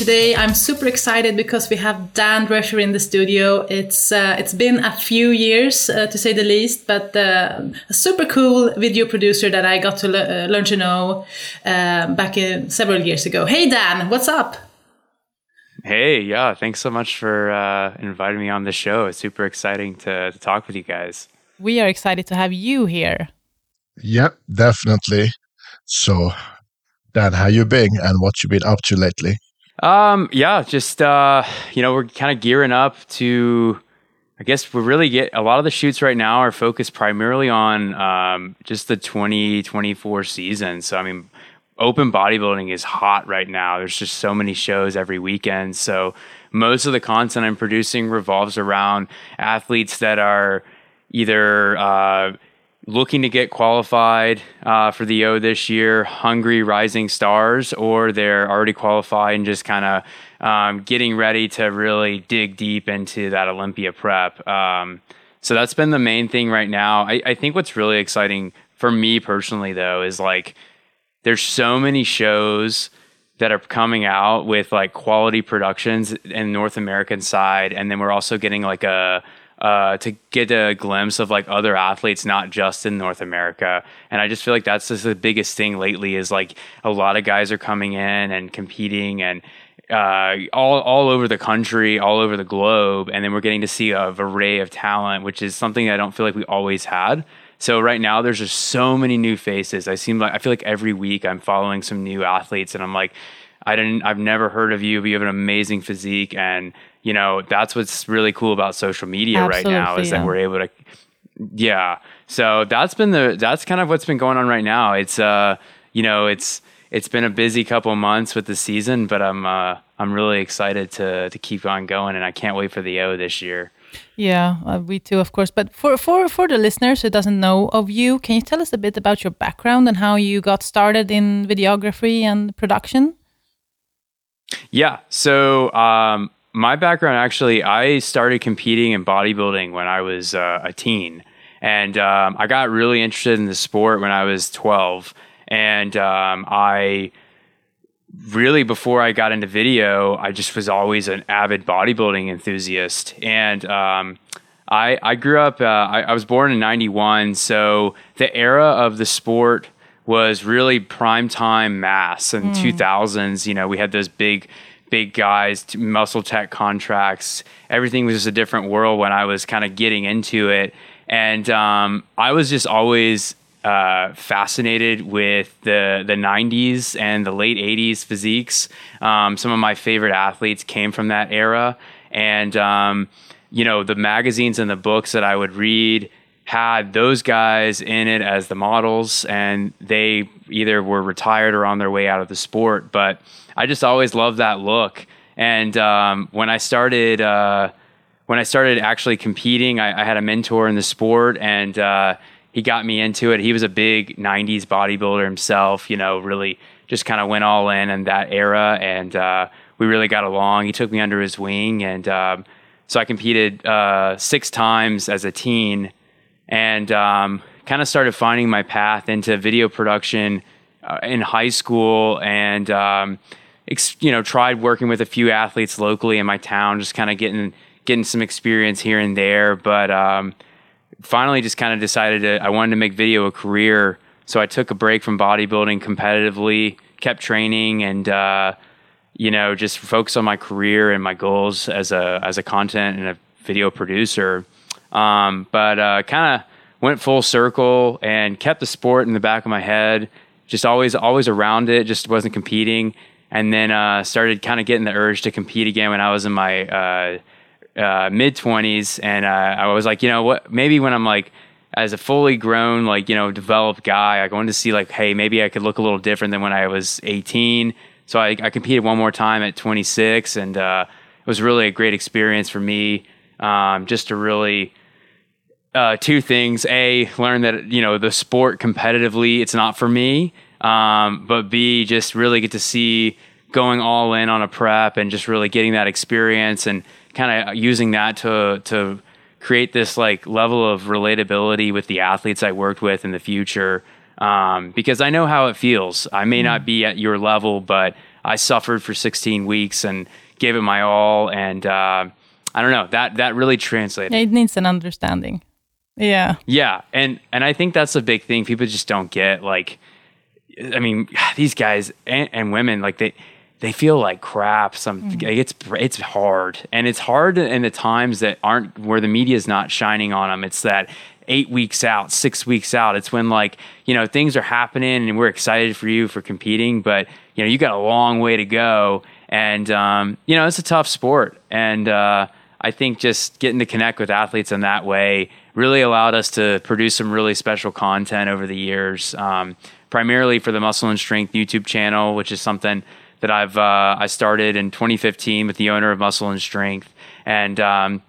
So today I'm super excited because we have Dan Drescher in the studio. It's uh, it's been a few years uh, to say the least, but uh, a super cool video producer that I got to le- uh, learn to know uh, back in several years ago. Hey Dan, what's up? Hey, yeah, thanks so much for uh, inviting me on the show. It's super exciting to, to talk with you guys. We are excited to have you here. Yep, definitely. So Dan, how you been and what you been up to lately? Um, yeah, just uh, you know, we're kind of gearing up to. I guess we really get a lot of the shoots right now are focused primarily on um, just the 2024 season. So I mean, open bodybuilding is hot right now. There's just so many shows every weekend. So most of the content I'm producing revolves around athletes that are either uh, looking to get qualified uh, for the O this year, hungry rising stars, or they're already qualified and just kind of um, getting ready to really dig deep into that Olympia prep. Um, so that's been the main thing right now. I, I think what's really exciting for me personally, though, is like there's so many shows that are coming out with like quality productions in North American side, and then we're also getting like a uh, to get a glimpse of like other athletes, not just in North America. And I just feel like that's just the biggest thing lately is like a lot of guys are coming in and competing and uh, all all over the country, all over the globe, and then we're getting to see a array of talent, which is something I don't feel like we always had. So right now, there's just so many new faces. I seem like I feel like every week I'm following some new athletes, and I'm like, I didn't, I've never heard of you, but you have an amazing physique, and you know that's what's really cool about social media Absolutely, right now is yeah. that we're able to yeah. So that's been the that's kind of what's been going on right now. It's uh you know it's it's been a busy couple months with the season but i'm uh i'm really excited to to keep on going and i can't wait for the o this year. Yeah uh, we too of course. But for for for the listeners who doesn't know of you can you tell us a bit about your background and how you got started in videography and production? Yeah so um my background actually, I started competing in bodybuilding when I was uh, a teen, and um, I got really interested in the sport when I was twelve, and um, I really before I got into video, I just was always an avid bodybuilding enthusiast, and um, I I grew up. Uh, I, I was born in '91, so the era of the sport was really prime time mass in mm. 2000s. You know, we had those big big guys, MuscleTech contracts. Everything was just a different world when I was kind of getting into it. And um, I was just always uh, fascinated with the the 90s and the late 80s physiques. Um, some of my favorite athletes came from that era, and um, you know the magazines and the books that I would read had those guys in it as the models, and they either were retired or on their way out of the sport. But I just always loved that look. And um, when I started, uh, when I started actually competing, I, I, had a mentor in the sport, and uh, he got me into it. He was a big '90s bodybuilder himself. You know, really just kind of went all in in that era, and uh, we really got along. He took me under his wing, and um, so I competed uh, six times as a teen and um, kind of started finding my path into video production uh, in high school and um, ex- you know tried working with a few athletes locally in my town just kind of getting getting some experience here and there but um, finally just kind of decided to, i wanted to make video a career so i took a break from bodybuilding competitively kept training and uh, you know just focus on my career and my goals as a as a content and a video producer um, but uh, kind of went full circle and kept the sport in the back of my head, just always always around it, just wasn't competing. And then uh, started kind of getting the urge to compete again when I was in my uh, uh, mid twenties, and uh, I was like, you know what? Maybe when I'm like as a fully grown, like you know, developed guy, I wanted to see like, hey, maybe I could look a little different than when I was 18. So I, I competed one more time at 26, and uh, it was really a great experience for me, um, just to really uh, two things: a, learn that you know the sport competitively, it's not for me. Um, but B, just really get to see going all in on a prep and just really getting that experience and kind of using that to to create this like level of relatability with the athletes I worked with in the future. Um, because I know how it feels. I may not mm-hmm. be at your level, but I suffered for 16 weeks and gave it my all. And uh, I don't know that that really translated. Yeah, it needs an understanding. Yeah. Yeah, and and I think that's a big thing. People just don't get like, I mean, these guys and, and women like they they feel like crap. Some mm. it's it's hard, and it's hard in the times that aren't where the media is not shining on them. It's that eight weeks out, six weeks out. It's when like you know things are happening, and we're excited for you for competing, but you know you got a long way to go, and um, you know it's a tough sport, and uh, I think just getting to connect with athletes in that way really allowed us to produce some really special content over the years. Um, primarily for the Muscle and Strength YouTube channel, which is something that I've uh, I started in 2015 with the owner of Muscle and Strength, and um,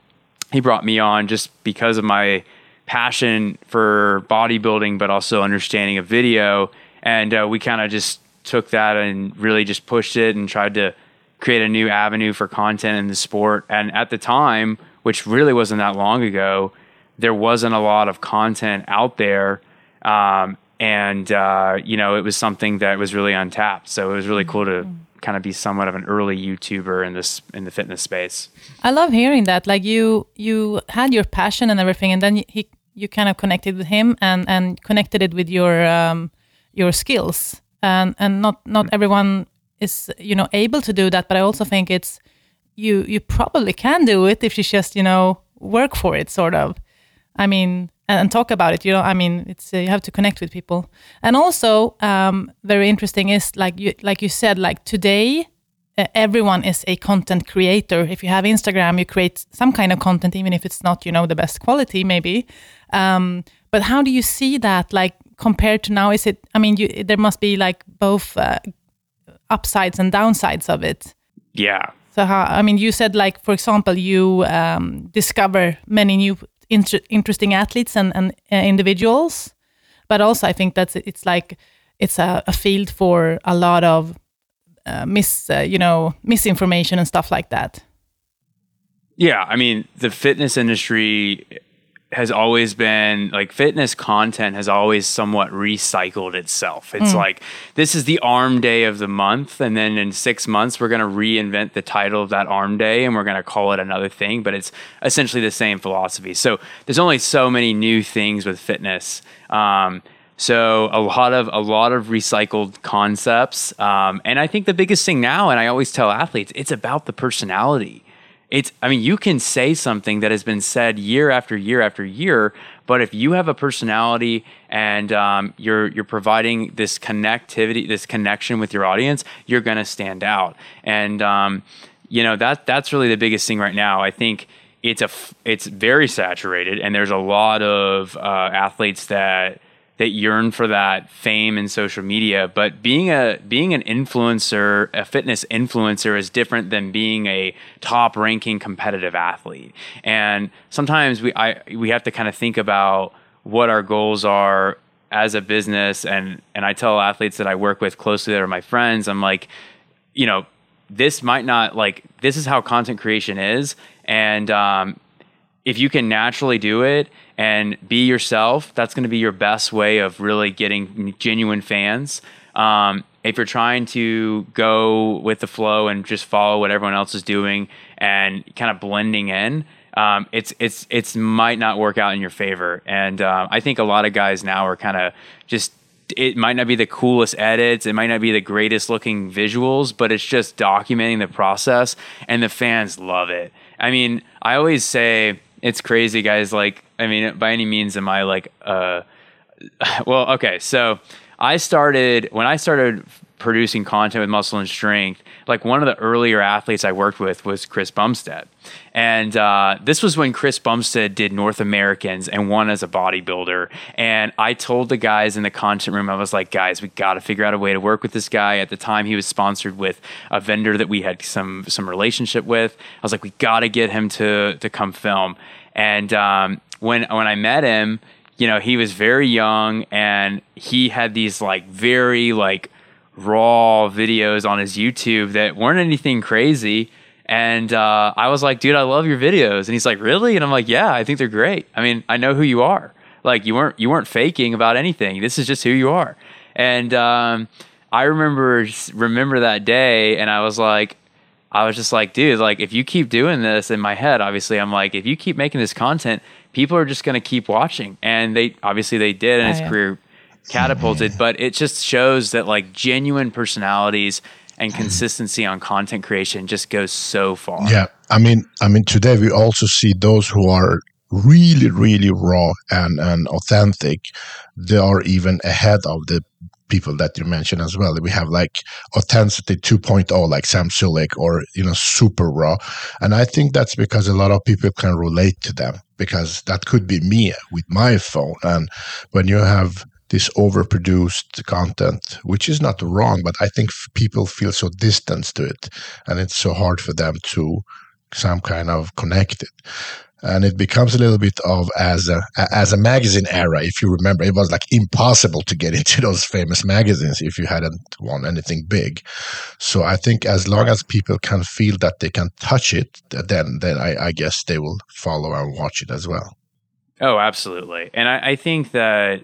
he brought me on just because of my passion for bodybuilding, but also understanding of video, and uh, we kind of just took that and really just pushed it and tried to create a new avenue for content in the sport. And at the time, which really wasn't that long ago, there wasn't a lot of content out there. Um, and uh, you know it was something that was really untapped. So it was really cool to kind of be somewhat of an early YouTuber in this in the fitness space. I love hearing that. Like you you had your passion and everything, and then he you kind of connected with him and and connected it with your um, your skills. And and not not everyone is you know able to do that, but I also think it's you you probably can do it if you just you know work for it, sort of. I mean, and, and talk about it. You know, I mean, it's uh, you have to connect with people, and also um, very interesting is like you like you said, like today. Uh, everyone is a content creator. If you have Instagram, you create some kind of content, even if it's not, you know, the best quality, maybe. Um, but how do you see that, like compared to now? Is it? I mean, you, there must be like both uh, upsides and downsides of it. Yeah. So how? I mean, you said like, for example, you um, discover many new inter interesting athletes and, and uh, individuals, but also I think that it's like it's a, a, field for a lot of uh, mis uh, you know misinformation and stuff like that. Yeah, I mean the fitness industry has always been like fitness content has always somewhat recycled itself. It's mm. like this is the arm day of the month, and then in six months we're going to reinvent the title of that arm day and we're going to call it another thing, but it's essentially the same philosophy. So there's only so many new things with fitness. Um, so a lot of a lot of recycled concepts, um, and I think the biggest thing now, and I always tell athletes, it's about the personality it's i mean you can say something that has been said year after year after year but if you have a personality and um, you're you're providing this connectivity this connection with your audience you're going to stand out. And um, you know that that's really the biggest thing right now. I think it's a it's very saturated and there's a lot of uh, athletes that that yearn for that fame in social media. But being a being an influencer, a fitness influencer, is different than being a top ranking competitive athlete. And sometimes we I we have to kind of think about what our goals are as a business. And and I tell athletes that I work with closely that are my friends, I'm like, you know, this might not like this is how content creation is, and um, if you can naturally do it and be yourself, that's going to be your best way of really getting genuine fans. Um, if you're trying to go with the flow and just follow what everyone else is doing and kind of blending in, um, it's it's it's might not work out in your favor. And uh, I think a lot of guys now are kind of just. It might not be the coolest edits. It might not be the greatest looking visuals, but it's just documenting the process, and the fans love it. I mean, I always say it's crazy, guys. Like, I mean, by any means am I like, uh, well, okay. So I started when I started producing content with Muscle and Strength. Like one of the earlier athletes I worked with was Chris Bumstead, and uh, this was when Chris Bumstead did North Americans and won as a bodybuilder. And I told the guys in the content room, I was like, guys, we got to figure out a way to work with this guy. At the time, he was sponsored with a vendor that we had some some relationship with. I was like, we got to get him to to come film. And um, when when I met him, you know, he was very young and he had these like very like raw videos on his YouTube that weren't anything crazy. And uh, I was like, dude, I love your videos. And he's like, really? And I'm like, yeah, I think they're great. I mean, I know who you are. Like you weren't you weren't faking about anything. This is just who you are. And um, I remember remember that day, and I was like, I was just like, dude, like if you keep doing this in my head, obviously, I'm like, if you keep making this content, people are just going to keep watching, and they obviously they did, and oh, his yeah. career catapulted. But it just shows that like genuine personalities and mm. consistency on content creation just goes so far. Yeah, I mean, I mean, today we also see those who are really, really raw and and authentic. They are even ahead of the people that you mentioned as well. We have like authenticity 2.0, like Sam Sulek, or you know, super raw. And I think that's because a lot of people can relate to them because that could be me with my phone. And when you have this overproduced content, which is not wrong, but I think people feel so distant to it, and it's so hard for them to some kind of connect it. And it becomes a little bit of as a as a magazine era if you remember it was like impossible to get into those famous magazines if you hadn't won anything big. So i think as long as people can feel that they can touch it then then i, I guess they will follow and watch it as well. Oh absolutely. And I, I think that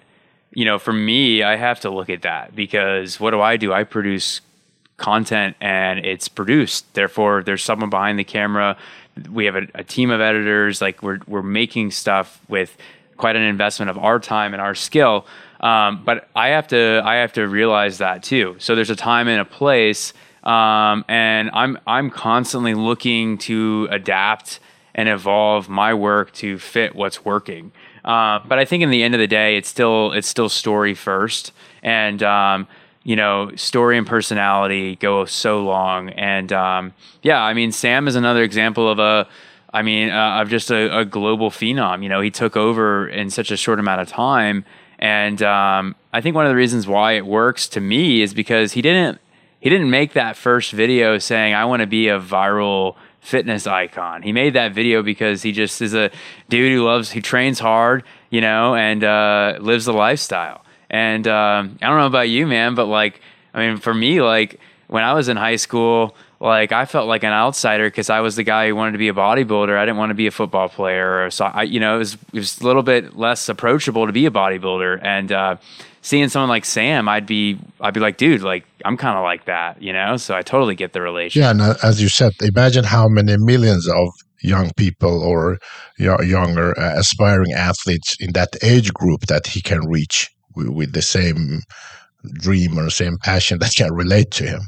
you know for me i have to look at that because what do i do i produce content and it's produced therefore there's someone behind the camera we have a, a, team of editors. Like we're we're making stuff with quite an investment of our time and our skill. Um, but I have to I have to realize that too. So there's a time and a place, um, and I'm I'm constantly looking to adapt and evolve my work to fit what's working. Uh, but I think in the end of the day, it's still it's still story first, and um, you know, story and personality go so long. And um, yeah, I mean, Sam is another example of a, I mean, uh, of just a, a, global phenom. You know, he took over in such a short amount of time. And um, I think one of the reasons why it works to me is because he didn't he didn't make that first video saying I want to be a viral fitness icon. He made that video because he just is a dude who loves he trains hard, you know, and uh, lives the lifestyle. And um, I don't know about you, man, but like, I mean, for me, like when I was in high school, like I felt like an outsider because I was the guy who wanted to be a bodybuilder. I didn't want to be a football player, or so I, you know, it was it was a little bit less approachable to be a bodybuilder. And uh, seeing someone like Sam, I'd be I'd be like, dude, like I'm kind of like that, you know. So I totally get the relation. Yeah, and uh, as you said, imagine how many millions of young people or younger uh, aspiring athletes in that age group that he can reach with the same dream or the same passion that can relate to him.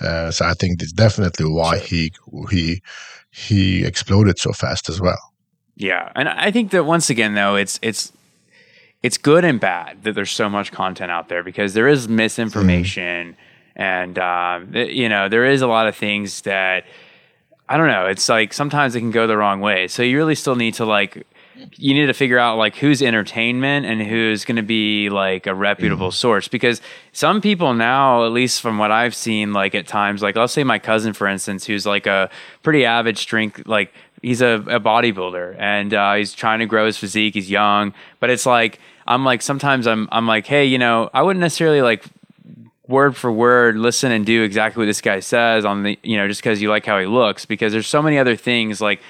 Uh, so I think it's definitely why he he he exploded so fast as well. Yeah, and I think that once again though it's it's it's good and bad that there's so much content out there because there is misinformation mm. and um, you know there is a lot of things that I don't know. It's like sometimes it can go the wrong way. So you really still need to like you need to figure out like who's entertainment and who's going to be like a reputable mm. source because some people now at least from what i've seen like at times like let's say my cousin for instance who's like a pretty avid strength like he's a, a bodybuilder and uh, he's trying to grow his physique he's young but it's like i'm like sometimes i'm i'm like hey you know i wouldn't necessarily like word for word listen and do exactly what this guy says on the you know just because you like how he looks because there's so many other things like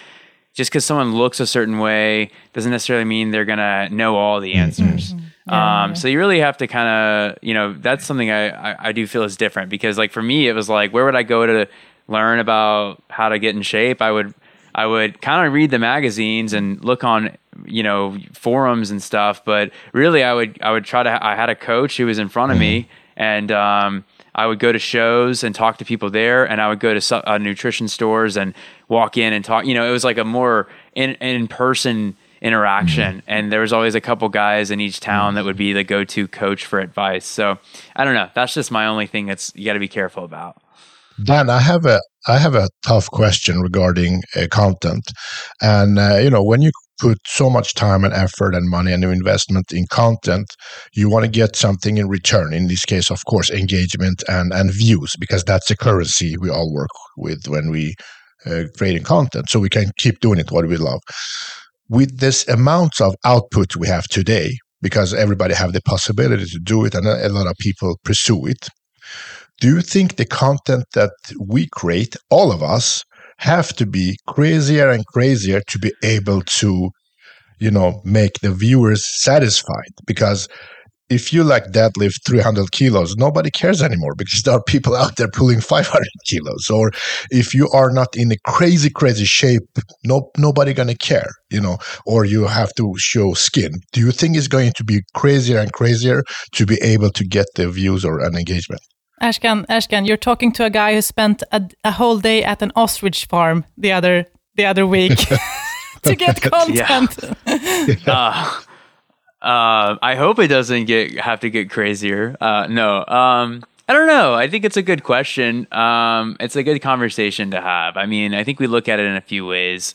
just because someone looks a certain way doesn't necessarily mean they're gonna know all the mm-hmm. answers. Mm-hmm. Yeah, um, yeah. So you really have to kind of, you know, that's something I, I, I do feel is different because, like, for me, it was like, where would I go to learn about how to get in shape? I would I would kind of read the magazines and look on, you know, forums and stuff. But really, I would I would try to. I had a coach who was in front of mm-hmm. me, and um, I would go to shows and talk to people there, and I would go to uh, nutrition stores and walk in and talk. You know, it was like a more in in person interaction, mm-hmm. and there was always a couple guys in each town that would be the go to coach for advice. So I don't know. That's just my only thing that's you got to be careful about. Dan, I have a I have a tough question regarding uh, content, and uh, you know when you put so much time and effort and money and investment in content, you want to get something in return. In this case, of course, engagement and, and views, because that's the currency we all work with when we uh, creating content. So we can keep doing it what we love. With this amount of output we have today, because everybody have the possibility to do it and a lot of people pursue it. Do you think the content that we create, all of us, have to be crazier and crazier to be able to you know make the viewers satisfied because if you like deadlift 300 kilos, nobody cares anymore because there are people out there pulling 500 kilos. Or if you are not in a crazy, crazy shape, no, nobody gonna care, you know, or you have to show skin. Do you think it's going to be crazier and crazier to be able to get the views or an engagement? Ashkan, Ashkan, you're talking to a guy who spent a, a whole day at an ostrich farm the other the other week to get content. uh, uh, I hope it doesn't get have to get crazier. Uh, no, um, I don't know. I think it's a good question. Um, it's a good conversation to have. I mean, I think we look at it in a few ways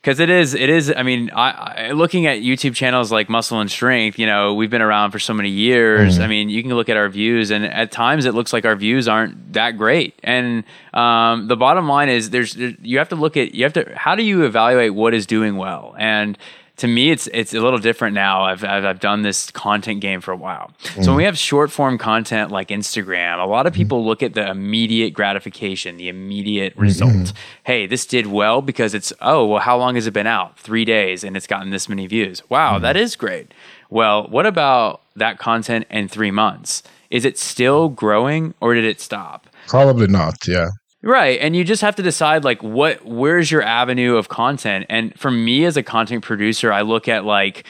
because it is it is i mean I, I, looking at youtube channels like muscle and strength you know we've been around for so many years mm-hmm. i mean you can look at our views and at times it looks like our views aren't that great and um, the bottom line is there's you have to look at you have to how do you evaluate what is doing well and to me, it's it's a little different now. I've I've, I've done this content game for a while. Mm. So when we have short form content like Instagram, a lot of people look at the immediate gratification, the immediate mm-hmm. result. Mm-hmm. Hey, this did well because it's oh well, how long has it been out? Three days, and it's gotten this many views. Wow, mm. that is great. Well, what about that content in three months? Is it still growing or did it stop? Probably not. Yeah. Right. And you just have to decide like what where's your avenue of content. And for me as a content producer, I look at like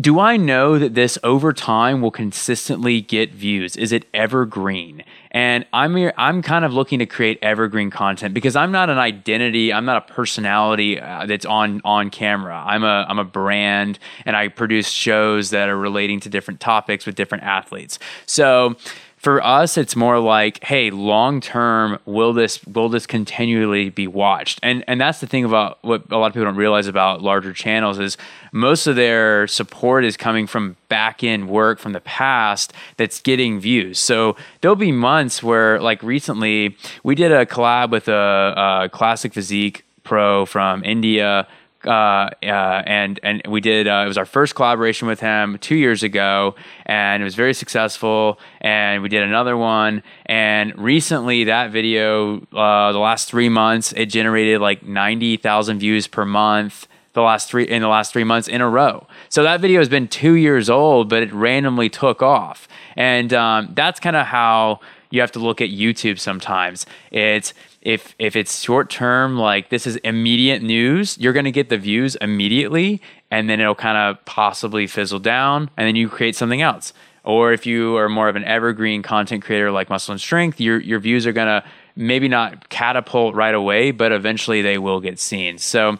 do I know that this over time will consistently get views? Is it evergreen? And I'm I'm kind of looking to create evergreen content because I'm not an identity, I'm not a personality uh, that's on on camera. I'm a I'm a brand and I produce shows that are relating to different topics with different athletes. So for us it's more like hey long term will this will this continually be watched? And and that's the thing about what a lot of people don't realize about larger channels is most of their support is coming from back end work from the past that's getting views. So there'll be months where like recently we did a collab with a, a classic physique pro from india uh, uh, and and we did. Uh, it was our first collaboration with him two years ago, and it was very successful. And we did another one, and recently that video, uh, the last three months, it generated like ninety thousand views per month. The last three in the last three months in a row. So that video has been two years old, but it randomly took off, and um, that's kind of how you have to look at YouTube sometimes. It's if if it's short term like this is immediate news you're going to get the views immediately and then it'll kind of possibly fizzle down and then you create something else or if you are more of an evergreen content creator like muscle and strength your your views are going to maybe not catapult right away but eventually they will get seen so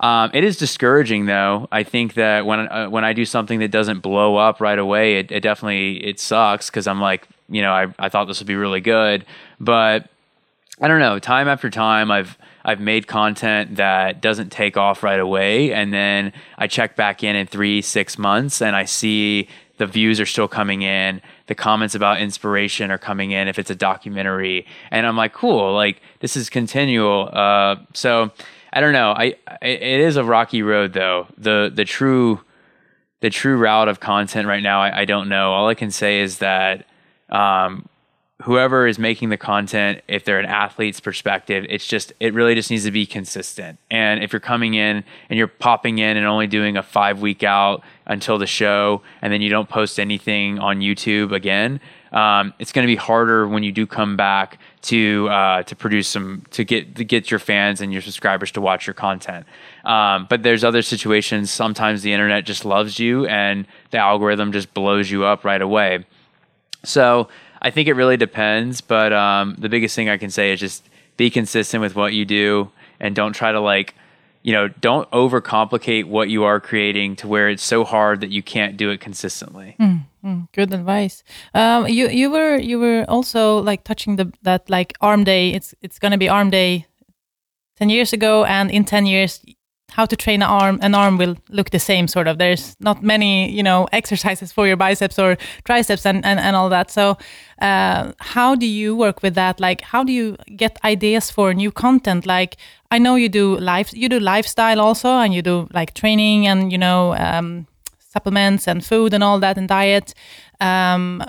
um, it is discouraging though. I think that when uh, when I do something that doesn't blow up right away, it, it definitely it sucks because I'm like, you know, I, I thought this would be really good, but I don't know. Time after time, I've I've made content that doesn't take off right away, and then I check back in in three, six months, and I see the views are still coming in, the comments about inspiration are coming in if it's a documentary, and I'm like, cool, like this is continual. Uh, so I don't know. I it is a rocky road though. The the true the true route of content right now, I, I don't know. All I can say is that um, whoever is making the content, if they're an athlete's perspective, it's just it really just needs to be consistent. And if you're coming in and you're popping in and only doing a five week out until the show, and then you don't post anything on YouTube again, um, it's going to be harder when you do come back to uh, to produce some to get to get your fans and your subscribers to watch your content. Um, but there's other situations. Sometimes the internet just loves you, and the algorithm just blows you up right away. So I think it really depends, but um, the biggest thing I can say is just be consistent with what you do and don't try to like, you know, don't overcomplicate what you are creating to where it's so hard that you can't do it consistently. Mm, mm, good advice. Um, you you were you were also like touching the that like arm day. It's it's gonna be arm day ten years ago, and in ten years how to train an arm an arm will look the same sort of. There's not many you know exercises for your biceps or triceps and and, and all that. So uh, how do you work with that? Like how do you get ideas for new content? Like i know you do life you do lifestyle also and you do like training and you know um, supplements and food and all that and diet. Um,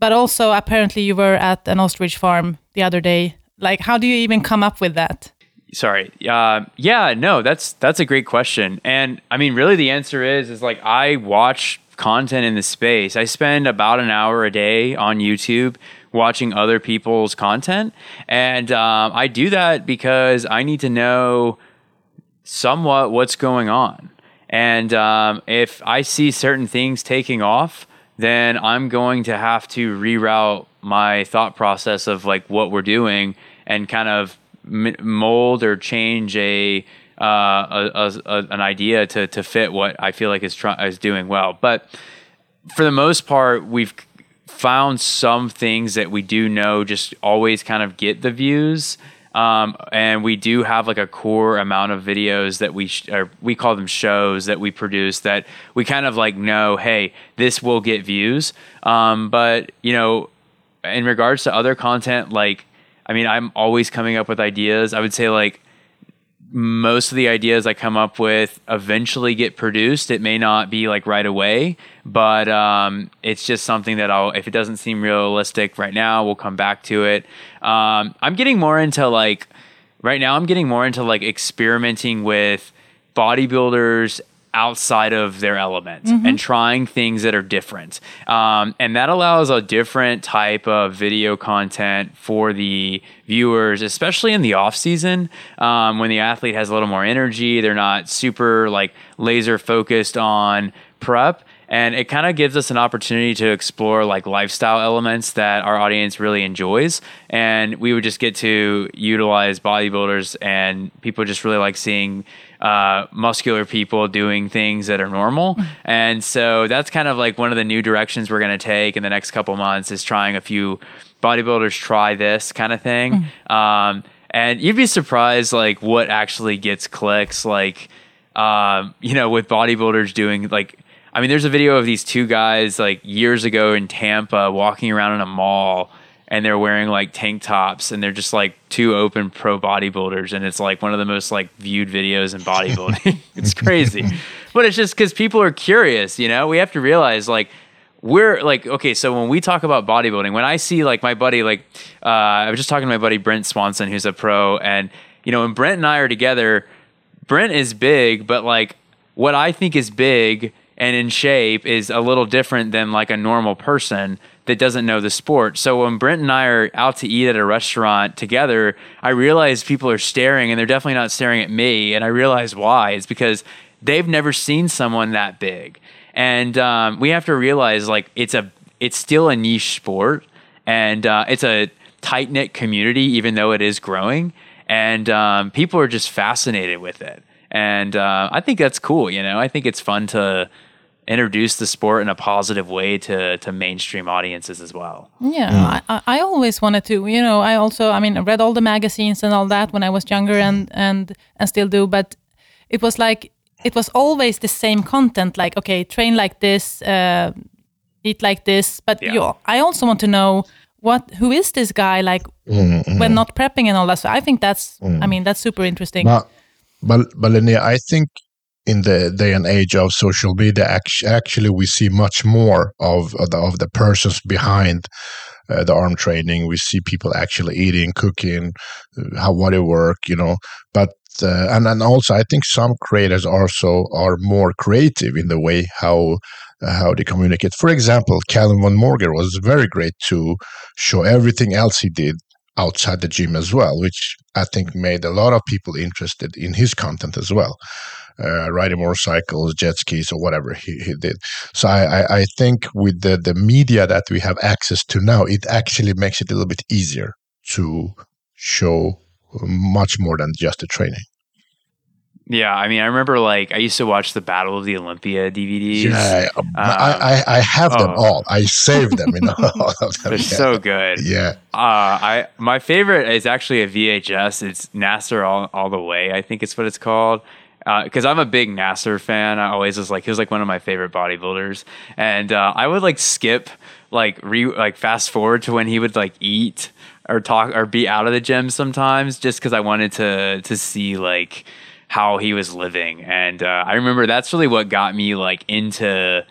but also apparently you were at an ostrich farm the other day. Like how do you even come up with that sorry uh, yeah no that's that's a great question and i mean really the answer is is like i watch content in the space. I spend about an hour a day on YouTube watching other people's content, and um, I do that because I need to know somewhat what's going on. And um, if I see certain things taking off, then I'm going to have to reroute my thought process of like what we're doing and kind of mold or change a, uh, a, a, an idea to, to fit what I feel like is try- is doing well. But for the most part, we've found some things that we do know just always kind of get the views. Um, and we do have like a core amount of videos that we sh- or we call them shows that we produce that we kind of like know, hey, this will get views. Um, but you know, in regards to other content, like I mean, I'm always coming up with ideas. I would say like most of the ideas I come up with eventually get produced. It may not be like right away, but um, it's just something that I'll, if it doesn't seem realistic right now, we'll come back to it. Um, I'm getting more into like, right now, I'm getting more into like experimenting with bodybuilders outside of their element mm-hmm. and trying things that are different. Um, and that allows a different type of video content for the viewers, especially in the off season um, when the athlete has a little more energy. They're not super like laser focused on prep and it kind of gives us an opportunity to explore like lifestyle elements that our audience really enjoys. And we would just get to utilize bodybuilders and people just really like seeing uh, muscular people doing things that are normal. And so that's kind of like one of the new directions we're going to take in the next couple months is trying a few bodybuilders try this kind of thing. Mm. um, and you'd be surprised like what actually gets clicks like um, you know with bodybuilders doing like I mean, there's a video of these two guys like years ago in Tampa walking around in a mall and they're wearing like tank tops and they're just like two open pro bodybuilders and it's like one of the most like viewed videos in bodybuilding. it's crazy. But it's just cuz people are curious, you know? We have to realize like we're like okay so when we talk about bodybuilding when i see like my buddy like uh, i was just talking to my buddy brent swanson who's a pro and you know when brent and i are together brent is big but like what i think is big and in shape is a little different than like a normal person that doesn't know the sport. So when Brent and I are out to eat at a restaurant together, I realize people are staring and they're definitely not staring at me. And I realize why. It's because they've never seen someone that big. And um, we have to realize like it's a it's still a niche sport and uh, it's a tight knit community, even though it is growing. And um, people are just fascinated with it. And uh, I think that's cool. You know, I think it's fun to introduce the sport in a positive way to to mainstream audiences as well. Yeah, mm. I, I always wanted to. You know, I also, I mean, I read all the magazines and all that when I was younger, and and and still do. But it was like it was always the same content. Like, okay, train like this, uh, eat like this. But yeah. you, I also want to know what who is this guy like mm-hmm. when not prepping and all that. So I think that's, mm. I mean, that's super interesting. But, but, but Linnea, I think in the day and age of social media, actually, we see much more of of the, of the persons behind uh, the arm training. We see people actually eating, cooking, uh, how what it work, you know. But uh, and and also, I think some creators also are more creative in the way how uh, how they communicate. For example, Calum von Moger was very great to show everything else he did outside the gym as well, which I think made a lot of people interested in his content as well uh, riding motorcycles, jet skis, or whatever he, he did. So I, I, I think with the, the media that we have access to now, it actually makes it a little bit easier to show much more than just the training. Yeah, I mean, I remember like I used to watch the Battle of the Olympia DVDs. Yeah, um, I, I, I have them oh. all. I saved them. You know, all of them. They're yeah. so good. Yeah. Uh, I my favorite is actually a VHS. It's Nasser all, all the way. I think it's what it's called because uh, I'm a big Nasser fan. I always was like he was like one of my favorite bodybuilders, and uh, I would like skip like re like fast forward to when he would like eat or talk or be out of the gym sometimes, just because I wanted to to see like how he was living. And uh, I remember that's really what got me like into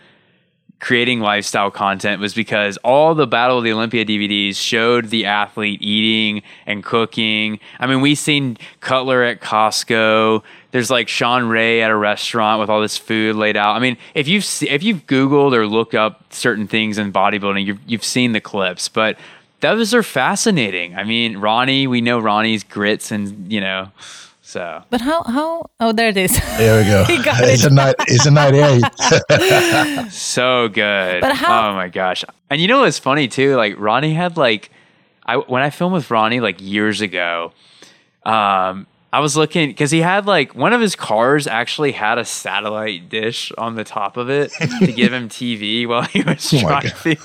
creating lifestyle content was because all the Battle of the Olympia DVDs showed the athlete eating and cooking. I mean, we seen Cutler at Costco. There's like Shawn Ray at a restaurant with all this food laid out. I mean, if you've if you've Googled or looked up certain things in bodybuilding, you've you've seen the clips, but those are fascinating. I mean, Ronnie, we know Ronnie's grits and you know so, but how how? Oh, there it is. There we go. it's it. a night. It's a night eight. so good. But how? Oh my gosh! And you know what's funny too? Like Ronnie had like, I when I filmed with Ronnie like years ago, um, I was looking because he had like one of his cars actually had a satellite dish on the top of it to give him TV while he was oh driving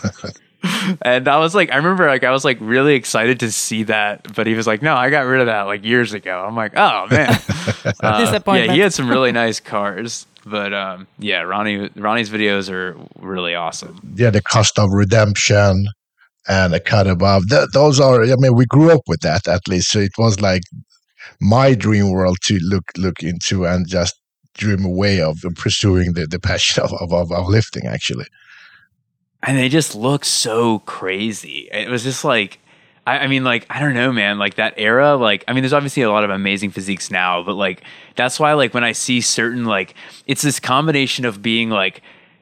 and I was like, I remember like I was like really excited to see that, but he was like, no, I got rid of that like years ago. I'm like, oh man, uh, yeah, he had some really nice cars, but um, yeah, Ronnie Ronnie's videos are really awesome. Yeah, the cost of redemption and a cut above. Th- those are, I mean, we grew up with that at least, so it was like my dream world to look look into and just dream away of pursuing the, the passion of, of, of lifting actually and they just look so crazy. It was just like, I, I, mean, like I don't know, man. Like that era, like I mean, there's obviously a lot of amazing physiques now, but like that's why, like when I see certain, like it's this combination of being like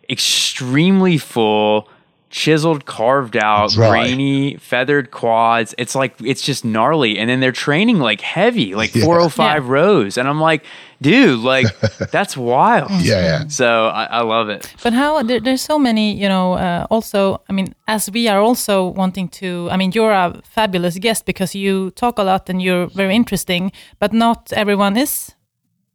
extremely full chiseled, carved out, Dry. grainy, feathered quads. It's like it's just gnarly. And then they're training like heavy, like yeah. 405 yeah. rows. And I'm like, dude, like that's wild. Yeah, yeah. So I, I love it. But how there, there's so many, you know. Uh, also, I mean, as we are also wanting to. I mean, you're a fabulous guest because you talk a lot and you're very interesting. But not everyone is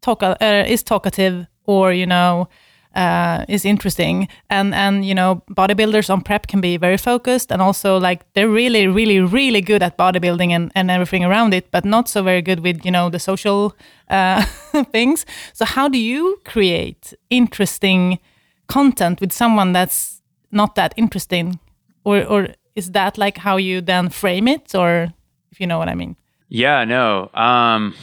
talk uh, is talkative or you know uh, is interesting. And and you know, bodybuilders on prep can be very focused, and also like they're really, really, really good at bodybuilding and and everything around it, but not so very good with you know the social uh, things. So how do you create interesting content with someone that's not that interesting, or or is that like how you then frame it, or if you know what I mean? Yeah, no. Um,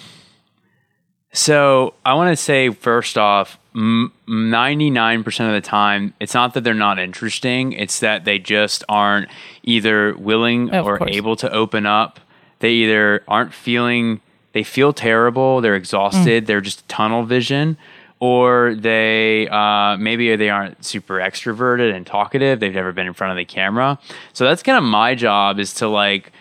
so I want to say first off, 99% of the time, it's not that they're not interesting, it's that they just aren't either willing or course. able to open up. They either aren't feeling, they feel terrible, they're exhausted, mm. they're just tunnel vision, or they uh, maybe they aren't super extroverted and talkative, they've never been in front of the camera. So that's kind of my job is to like,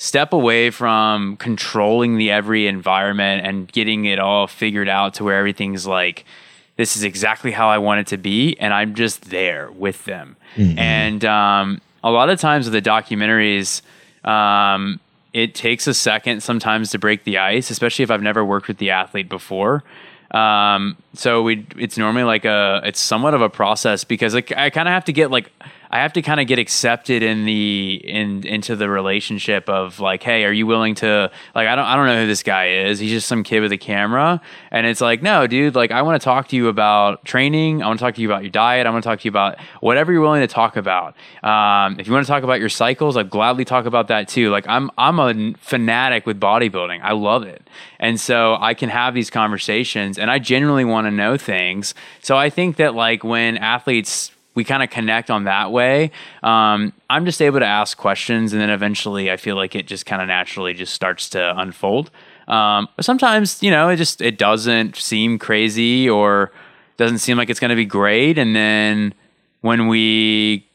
step away from controlling the every environment and getting it all figured out to where everything's like this is exactly how I want it to be, and I'm just there with them. Mm-hmm. And um, a lot of times with the documentaries, um, it takes a second sometimes to break the ice, especially if I've never worked with the athlete before. Um, so we, it's normally like a, it's somewhat of a process because like, I kind of have to get like I have to kind of get accepted in the in into the relationship of like, hey, are you willing to like I don't I don't know who this guy is. He's just some kid with a camera. And it's like, no, dude, like I want to talk to you about training. I want to talk to you about your diet. I want to talk to you about whatever you're willing to talk about. Um, if you want to talk about your cycles, I'd gladly talk about that too. Like I'm I'm a fanatic with bodybuilding. I love it. And so I can have these conversations and I genuinely want to know things. So I think that like when athletes we kind of connect on that way. Um, I'm just able to ask questions, and then eventually, I feel like it just kind of naturally just starts to unfold. Um, sometimes, you know, it just it doesn't seem crazy or doesn't seem like it's going to be great, and then when we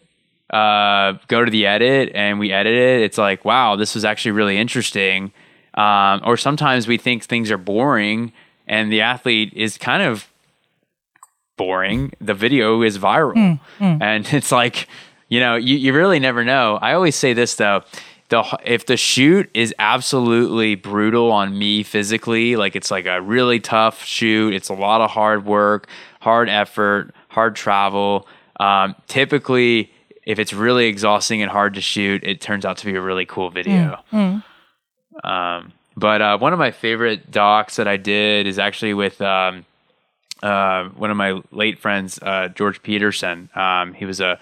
uh, go to the edit and we edit it, it's like, wow, this was actually really interesting. Um, or sometimes we think things are boring, and the athlete is kind of boring. The video is viral. Mm, mm. And it's like, you know, you, you really never know. I always say this though. The, if the shoot is absolutely brutal on me physically, like it's like a really tough shoot, it's a lot of hard work, hard effort, hard travel. Um, typically, if it's really exhausting and hard to shoot, it turns out to be a really cool video. Mm, mm. um, but uh, one of my favorite docs that I did is actually with um, uh, one of my late friends, uh, George Peterson. Um, he was a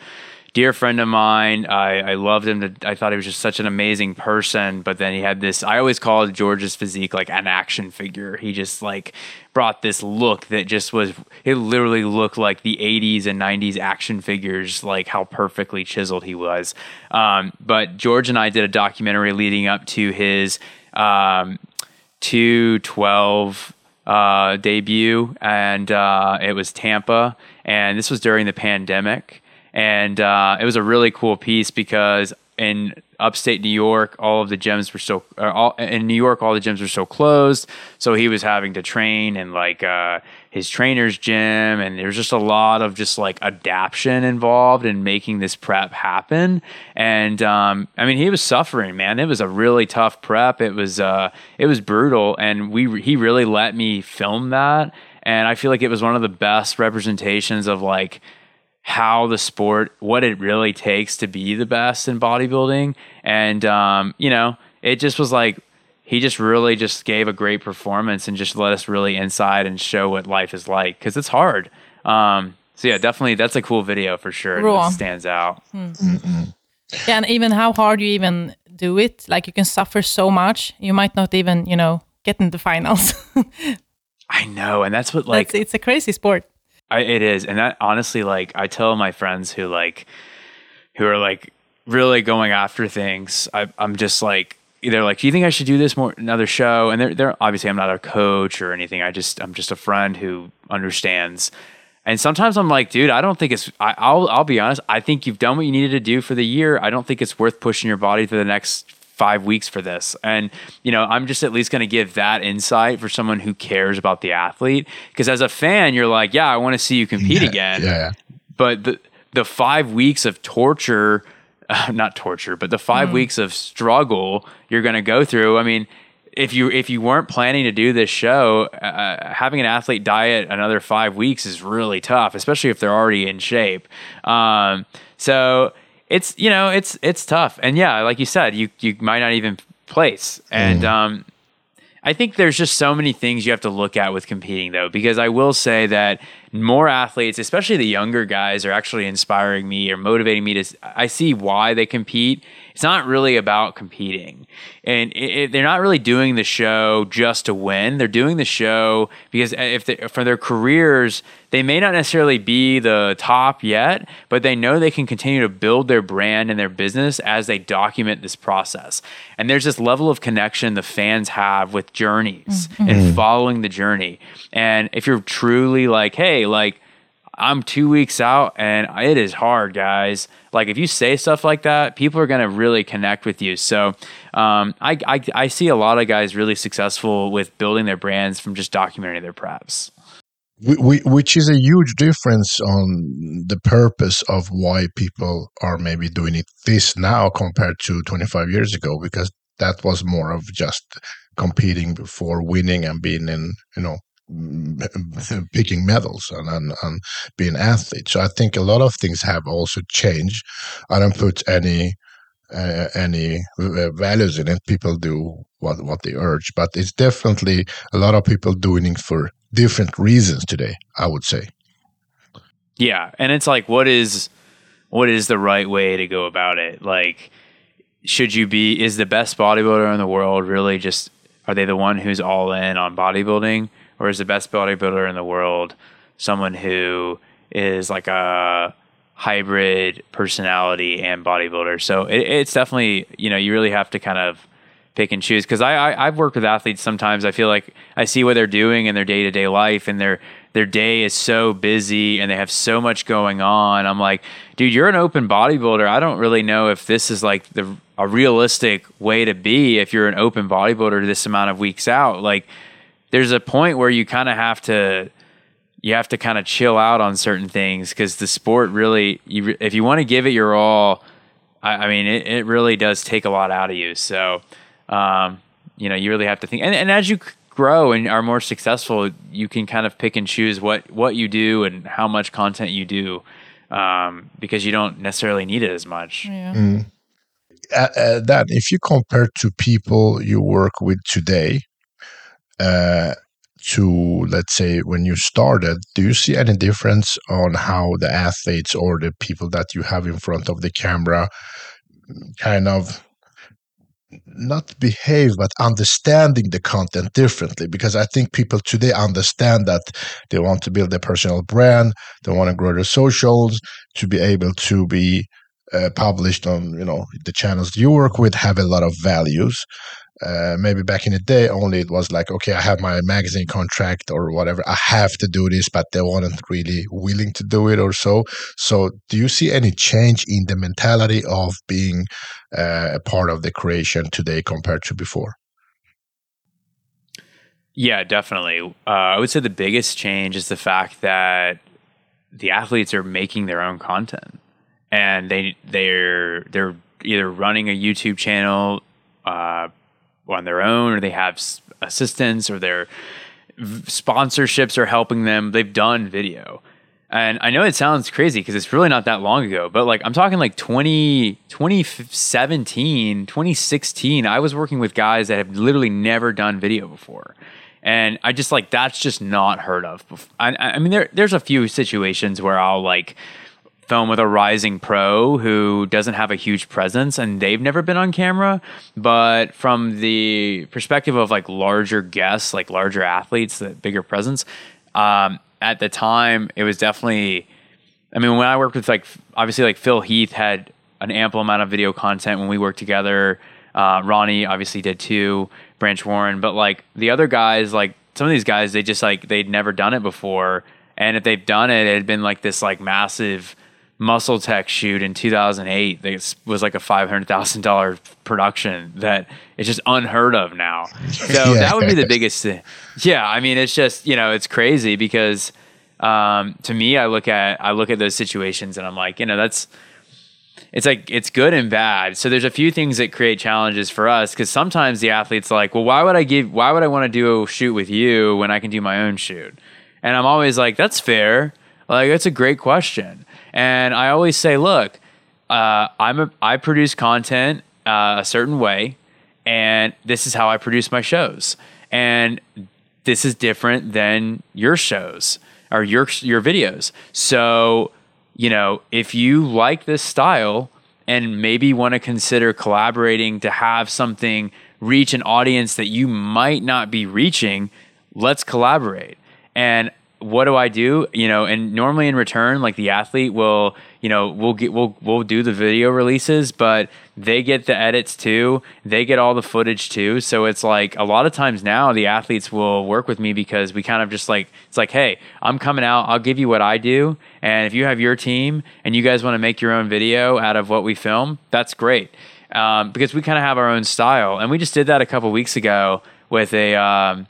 dear friend of mine. I, I loved him. To, I thought he was just such an amazing person. But then he had this. I always called George's physique like an action figure. He just like brought this look that just was. It literally looked like the '80s and '90s action figures. Like how perfectly chiseled he was. Um, but George and I did a documentary leading up to his um, 212 uh, debut, and uh, it was Tampa, and this was during the pandemic, and uh, it was a really cool piece because in upstate New York, all of the gyms were so all, in New York, all the gyms were so closed. So he was having to train and like uh, his trainer's gym, and there's just a lot of just like adaptation involved in making this prep happen. And um, I mean, he was suffering, man. It was a really tough prep. It was uh, it was brutal, and we he really let me film that, and I feel like it was one of the best representations of like how the sport, what it really takes to be the best in bodybuilding. And, um, you know, it just was like, he just really just gave a great performance and just let us really inside and show what life is like because it's hard. Um, so yeah, definitely that's a cool video for sure. Raw. That stands out. Hmm. Yeah, and even how hard you even do it, like you can suffer so much, you might not even, you know, get in the finals. I know, and that's what like that's, it's a crazy sport. I, it is, and that honestly, like, I tell my friends who like, who are like really going after things. I, I'm just like, they're like, "Do you think I should do this more another show?" And they're they're obviously I'm not a coach or anything. I just I'm just a friend who understands. And sometimes I'm like, dude, I don't think it's. I, I'll I'll be honest. I think you've done what you needed to do for the year. I don't think it's worth pushing your body for the next five weeks for this. And, you know, I'm just at least going to give that insight for someone who cares about the athlete. Because as a fan, you're like, yeah, I want to see you compete yeah, again. Yeah. But the, the five weeks of torture, uh, not torture, but the five mm. weeks of struggle you're going to go through. I mean, if you if you weren't planning to do this show, uh, having an athlete diet another five weeks is really tough, especially if they're already in shape. Um, so it's you know it's it's tough and yeah like you said you you might not even place and mm. um I think there's just so many things you have to look at with competing though because I will say that more athletes especially the younger guys are actually inspiring me or motivating me to I see why they compete it's not really about competing. And it, it, they're not really doing the show just to win. They're doing the show because if they, for their careers they may not necessarily be the top yet but they know they can continue to build their brand and their business as they document this process. And there's this level of connection the fans have with journeys mm-hmm. and following the journey. And if you're truly like hey like I'm two weeks out and it is hard, guys. Like if you say stuff like that, people are going to really connect with you. So um, I, I, I see a lot of guys really successful with building their brands from just documenting their preps. We, which is a huge difference on the purpose of why people are maybe doing it this now compared to 25 years ago, because that was more of just competing for winning and being in, you know, picking medals and, and, and being athletes. So I think a lot of things have also changed. I don't put any uh, any uh, values in it. People do what what they urge, but it's definitely a lot of people doing it for different reasons today. I would say. Yeah, and it's like, what is what is the right way to go about it? Like, should you be? Is the best bodybuilder in the world really just? Are they the one who's all in on bodybuilding? Or is the best bodybuilder in the world someone who is like a hybrid personality and bodybuilder. So it, it's definitely you know you really have to kind of pick and choose because I, I have worked with athletes sometimes I feel like I see what they're doing in their day to day life and their their day is so busy and they have so much going on. I'm like, dude, you're an open bodybuilder. I don't really know if this is like the a realistic way to be if you're an open bodybuilder this amount of weeks out. Like there's a point where you kind of have to you have to kind of chill out on certain things because the sport really you, if you want to give it your all i, I mean it, it, really does take a lot out of you so um, you know you really have to think and, and as you grow and are more successful you can kind of pick and choose what what you do and how much content you do um, because you don't necessarily need it as much yeah. mm. uh, uh, that if you compare to people you work with today uh, to let's say when you started do you see any difference on how the athletes or the people that you have in front of the camera kind of not behave but understanding the content differently? Because i think people today understand that they want to build their personal brand they want to grow their socials to be able to be uh, published on you know the channels you work with have a lot of values uh, maybe back in the day only it was like okay i have my magazine contract or whatever. I have to do this but they weren't really willing to do it or so. So do you see any change in the mentality of being uh, a part of the creation today compared to before? Yeah definitely. Uh, i would say the biggest change is the fact that the athletes are making their own content. And they they're they're either running a youtube channel uh, on their own or they have assistants or their sponsorships are helping them. They've done video. And I know it sounds crazy because it's really not that long ago, but like I'm talking like 20, 2017, 2016, I was working with guys that have literally never done video before. And I just like, that's just not heard of. I, I mean, there, there's a few situations where I'll like, film with a rising pro who doesn't have a huge presence and they've never been on camera. But from the perspective of like larger guests, like larger athletes, that bigger presence, um, at the time it was definitely. I mean, when I worked with like obviously like Phil Heath had an ample amount of video content when we worked together. Uh, Ronnie obviously did too, Branch Warren, but like the other guys, like some of these guys, they just like they'd never done it before, and if they've done it, it had been like this like massive MuscleTech shoot in 2008 it was like a $500,000 production that is just unheard of now. So yeah. that would be the biggest thing. Yeah, I mean it's just, you know, it's crazy because um, to me I look at I look at those situations and I'm like, you know, that's it's like it's good and bad. So there's a few things that create challenges for us because sometimes the athlete's like, well, why would I give? Why would I want to do a shoot with you when I can do my own shoot? And I'm always like, that's fair. Like that's a great question. And I always say, look, uh, I'm a, I produce content uh, a certain way, and this is how I produce my shows. And this is different than your shows or your your videos. So, you know, if you like this style and maybe want to consider collaborating to have something reach an audience that you might not be reaching, let's collaborate. And what do I do? You know, and normally in return, like the athlete will, you know, we'll get we'll we'll do the video releases, but they get the edits too. They get all the footage too. So it's like a lot of times now the athletes will work with me because we kind of just like it's like, hey, I'm coming out. I'll give you what I do, and if you have your team and you guys want to make your own video out of what we film, that's great. Um, because we kind of have our own style, and we just did that a couple weeks ago with a. Um,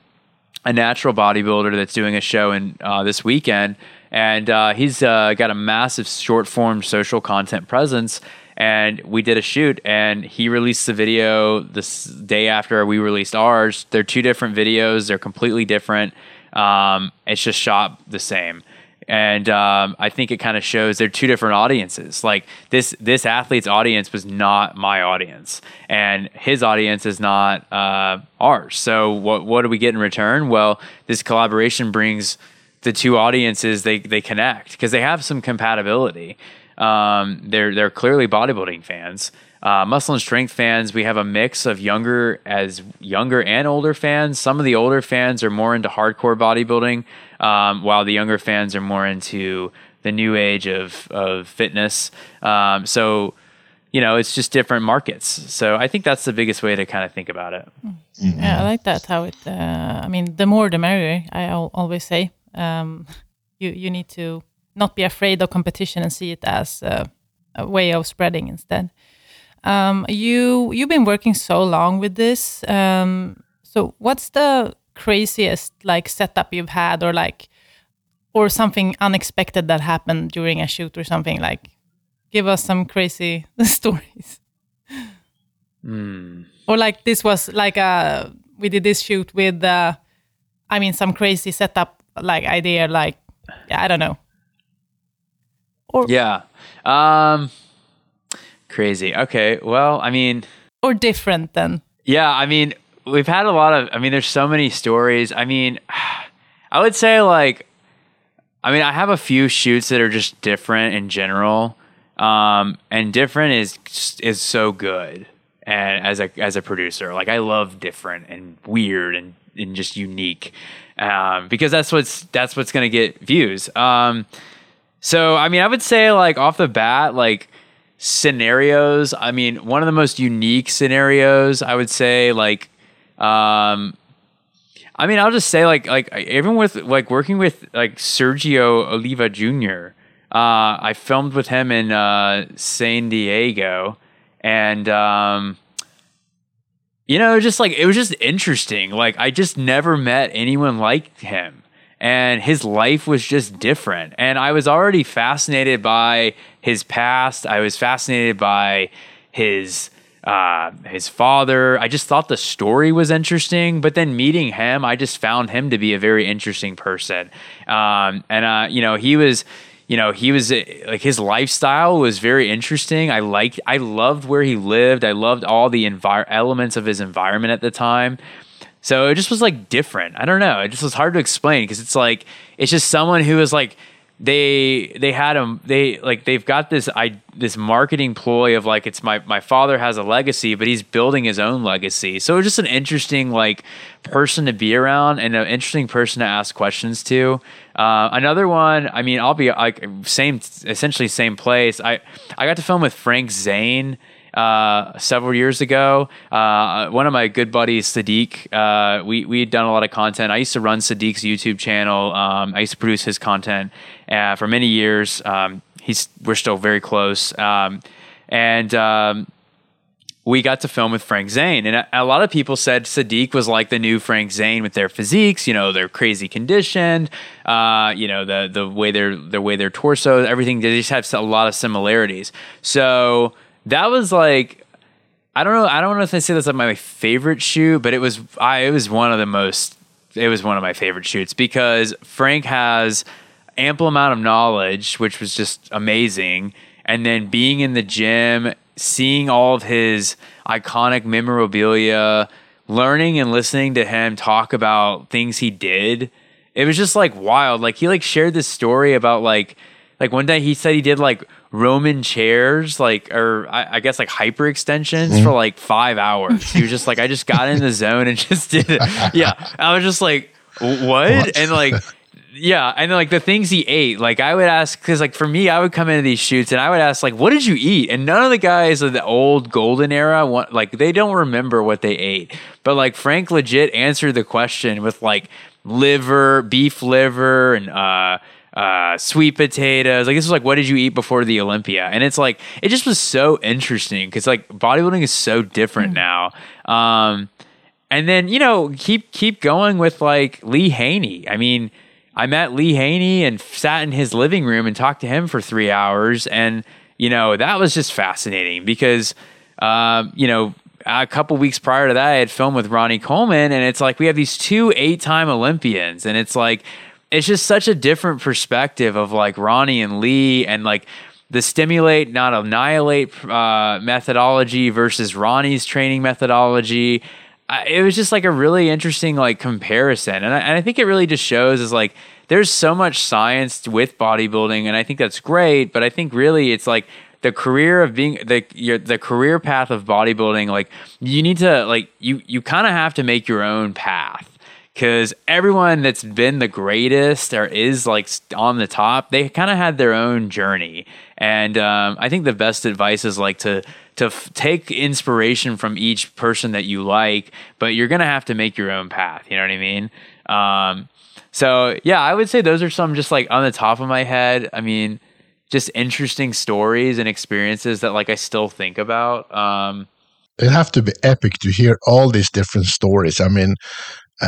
a natural bodybuilder that's doing a show in uh, this weekend, and uh, he's uh, got a massive short form social content presence. And we did a shoot, and he released the video this day after we released ours. They're two different videos; they're completely different. Um, it's just shot the same and um, I think it kind of shows they're two different audiences. Like this this athlete's audience was not my audience, and his audience is not uh, ours. So what what do we get in return? Well, this collaboration brings the two audiences they they connect because they have some compatibility. Um, they're they're clearly bodybuilding fans. Uh, muscle and strength fans, we have a mix of younger as younger and older fans. Some of the older fans are more into hardcore bodybuilding, um, while the younger fans are more into the new age of of fitness. Um, so, you know, it's just different markets. So I think that's the biggest way to kind of think about it. Mm-hmm. Yeah, I like that. How it. Uh, I mean, the more the merrier. I always say. Um, you you need to not be afraid of competition and see it as a, a way of spreading instead. Um, you you've been working so long with this. Um, so what's the craziest like setup you've had, or like, or something unexpected that happened during a shoot or something? Like, give us some crazy stories. Mm. Or like this was like a we did this shoot with uh, I mean some crazy setup like idea like yeah I don't know. Or yeah. Um Crazy. Okay. Well, I mean, or different then. Yeah. I mean, we've had a lot of, I mean, there's so many stories. I mean, I would say like, I mean, I have a few shoots that are just different in general, um, and different is is so good. And as a as a producer, like I love different and weird and and just unique, um, because that's what's that's what's gonna get views. Um, so I mean, I would say like off the bat, like scenarios. I mean, one of the most unique scenarios I would say like um I mean, I'll just say like like even with like working with like Sergio Oliva Jr. Uh, I filmed with him in uh, San Diego, and um, you know, just like it was just interesting. Like I just never met anyone like him, and his life was just different. And I was already fascinated by his past. I was fascinated by his uh, his father. I just thought the story was interesting, but then meeting him, I just found him to be a very interesting person. Um, and uh, you know, he was, you know, he was like his lifestyle was very interesting. I liked, I loved where he lived. I loved all the envir- elements of his environment at the time. So it just was like different. I don't know. It just was hard to explain because it's like it's just someone who is like they they had them they like they've got this I this marketing ploy of like it's my my father has a legacy but he's building his own legacy so it's just an interesting like person to be around and an interesting person to ask questions to uh, another one I mean I'll be like same essentially same place I I got to film with Frank Zane uh, several years ago. Uh, one of my good buddies, Sadik, uh, we we had done a lot of content. I used to run Sadik's YouTube channel. Um, I used to produce his content uh, for many years. Um, he's we're still very close, um, and. Um, we got to film with Frank Zane, and a, a, lot of people said Sadik was like the new Frank Zane with their physiques. You know, they're crazy conditioned. Uh, you know, the the way their the way their torso, everything. They just have a lot of similarities. So that was like I don't know. I don't know if I say that's like my favorite shoot, but it was I it was one of the most it was one of my favorite shoots because Frank has ample amount of knowledge, which was just amazing. And then being in the gym, seeing all of his iconic memorabilia, learning and listening to him talk about things he did, it was just like wild. Like he like shared this story about like like one day he said he did like Roman chairs, like or I, I guess like hyper extensions mm-hmm. for like five hours. He was just like, I just got in the zone and just did it. Yeah, I was just like, what? what? And like. Yeah, and like the things he ate, like I would ask because like for me, I would come into these shoots and I would ask like, "What did you eat?" And none of the guys of the old golden era want like they don't remember what they ate. But like Frank legit answered the question with like liver, beef liver, and uh, uh, sweet potatoes. Like this was like, what did you eat before the Olympia? And it's like it just was so interesting because like bodybuilding is so different mm. now. Um, and then you know keep keep going with like Lee Haney. I mean, I met Lee Haney and sat in his living room and talked to him for three hours, and you know that was just fascinating because um, you know a couple weeks prior to that, I had filmed with Ronnie Coleman, and it's like we have these two eight-time Olympians, and it's like it's just such a different perspective of like Ronnie and Lee and like the stimulate not annihilate uh, methodology versus Ronnie's training methodology. it was just like a really interesting like comparison, and I, and I think it really just shows is like there's so much science with bodybuilding, and I think that's great. But I think really it's like the career of being the your, the career path of bodybuilding. Like you need to like you you kind of have to make your own path because everyone that's been the greatest or is like on the top, they kind of had their own journey. And um, I think the best advice is like to to f- take inspiration from each person that you like, but you're gonna have to make your own path. You know what I mean? Um, so yeah, I would say those are some just like on the top of my head. I mean, just interesting stories and experiences that like I still think about. Um, it have to be epic to hear all these different stories. I mean,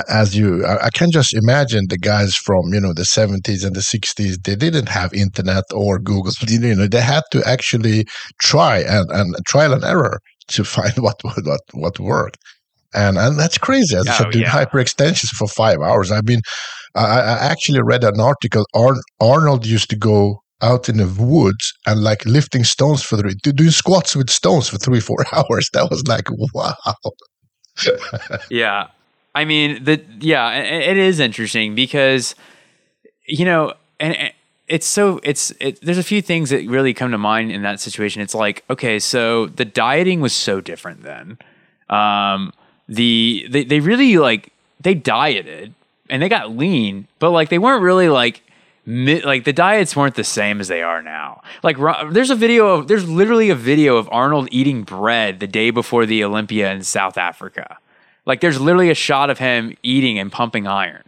as you I, can just imagine the guys from you know the 70s and the 60s they didn't have internet or google you know they had to actually try and, and trial and error to find what what what worked. And and that's crazy. Oh, I said, oh, doing yeah. hyperextensions for five hours. I mean I, I actually read an article Ar- arnold used to go out in the woods and like lifting stones for three doing squats with stones for three four hours. That was like wow. Yeah I mean, the yeah, it, is interesting because you know, and, and it's so it's it, there's a few things that really come to mind in that situation. It's like okay, so the dieting was so different then. Um, the they they really like they dieted and they got lean, but like they weren't really like like the diets weren't the same as they are now. Like there's a video of there's literally a video of Arnold eating bread the day before the Olympia in South Africa. Like there's literally a shot of him eating and pumping iron.